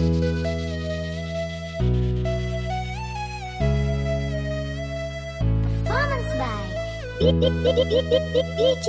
Performance by DJ